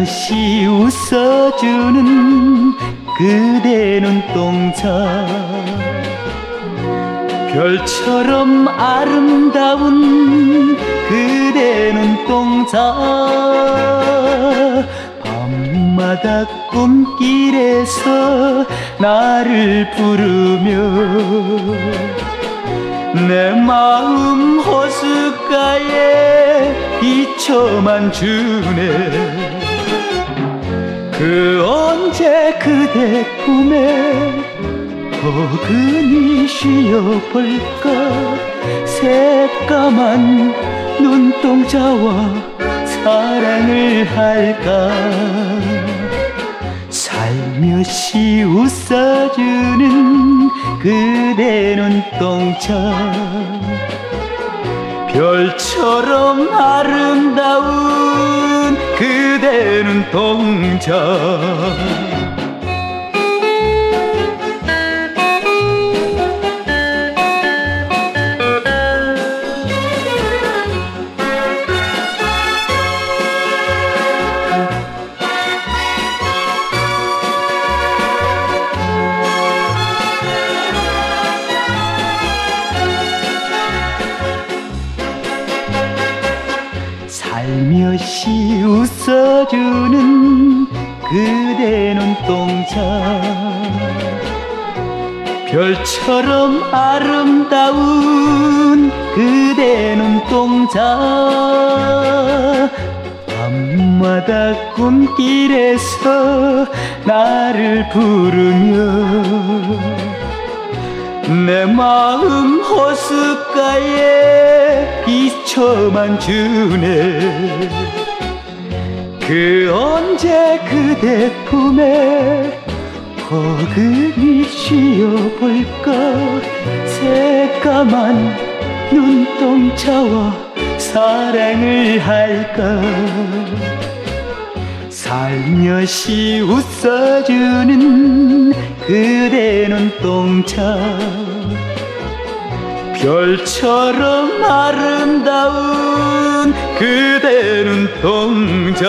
살며시 웃어주는 그대 눈동자 별처럼 아름다운 그대 눈동자 밤마다 꿈길에서 나를 부르며 내 마음 호숫가에 비춰만 주네 그 언제 그대 꿈에 어근히 쉬어볼까? 새까만 눈동자와 사랑을 할까? 살며시 웃어주는 그대 눈동자. 별처럼 아름다운 그대 눈동자 살며시 웃어주는 그대 눈동자. 별처럼 아름다운 그대 눈동자. 밤마다 꿈길에서 나를 부르며 내 마음 호숫가에 비춰만 주네. 그 언제 그대 품에 어근히 쉬어볼까? 새까만 눈동자와 사랑을 할까 살며시 웃어주는 그대 눈동자. 별처럼 아름다운 그대 눈동자